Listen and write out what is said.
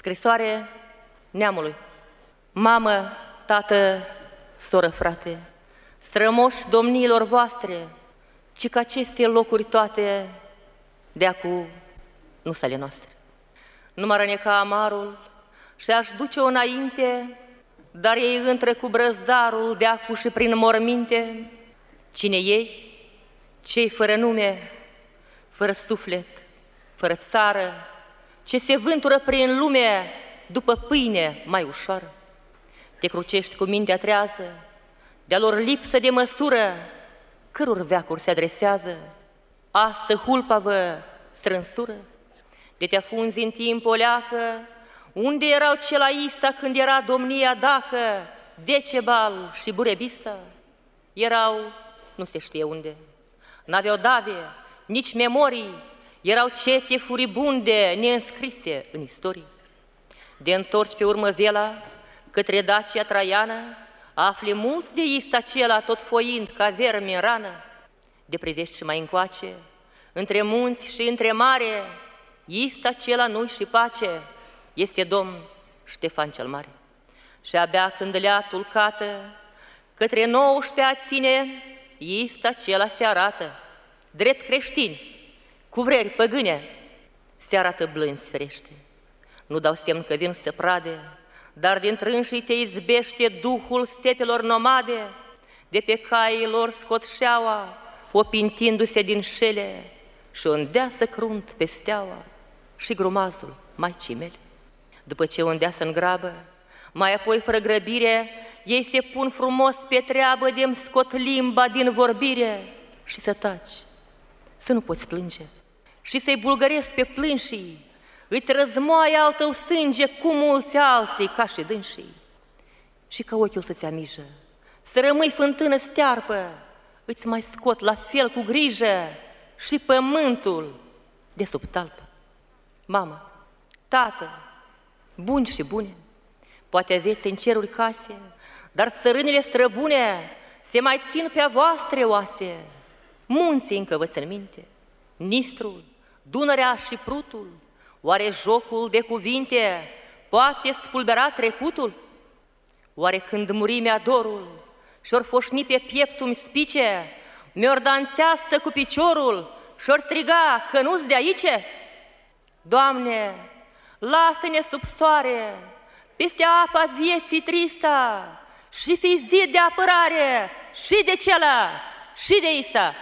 Scrisoare neamului. Mamă, tată, soră, frate, strămoși domniilor voastre, ci că aceste locuri toate de acu nu sale noastre. Nu mă răneca amarul și aș duce-o înainte, dar ei între cu brăzdarul de acu și prin morminte, cine ei, cei fără nume, fără suflet, fără țară, ce se vântură prin lume după pâine mai ușoară. Te crucești cu mintea trează, de-a lor lipsă de măsură, căror veacuri se adresează, astă hulpa vă strânsură, de te afunzi în timp o leacă, unde erau celaista când era domnia dacă, Decebal și Burebista? Erau, nu se știe unde, n-aveau dave, nici memorii, erau cete furibunde neînscrise în istorie. De întorci pe urmă vela către Dacia Traiană, afli mulți de ist acela tot foind ca vermi în rană, de privești și mai încoace, între munți și între mare, ist acela nu și pace, este domn Ștefan cel Mare. Și abia când le-a tulcată, către 19 ține, ist acela se arată, drept creștini, cu vreri păgâne, se arată blânzi ferește. Nu dau semn că vin să prade, dar din trânșii te izbește duhul stepelor nomade, de pe caii lor scot șeaua, opintindu-se din șele și să crunt pe steaua și grumazul mai cimele. După ce să îngrabă, mai apoi fără grăbire, ei se pun frumos pe treabă de scot limba din vorbire și să taci, să nu poți plânge și să-i bulgărești pe plânșii, îți răzmoaie al tău sânge cu mulți alții ca și dânsii. Și ca ochiul să-ți amijă, să rămâi fântână stearpă, îți mai scot la fel cu grijă și pământul de sub talpă. Mamă, tată, buni și bune, poate aveți în ceruri case, dar țărânile străbune se mai țin pe a voastre oase. Munții încă vă țin minte, Nistrul, Dunărea și Prutul, oare jocul de cuvinte poate spulbera trecutul? Oare când muri mi dorul și-or foșni pe pieptul spice, mi-or danseastă cu piciorul și-or striga că nu-s de aici? Doamne, lasă-ne sub soare, peste apa vieții trista și fi zid de apărare și de cela și de ista.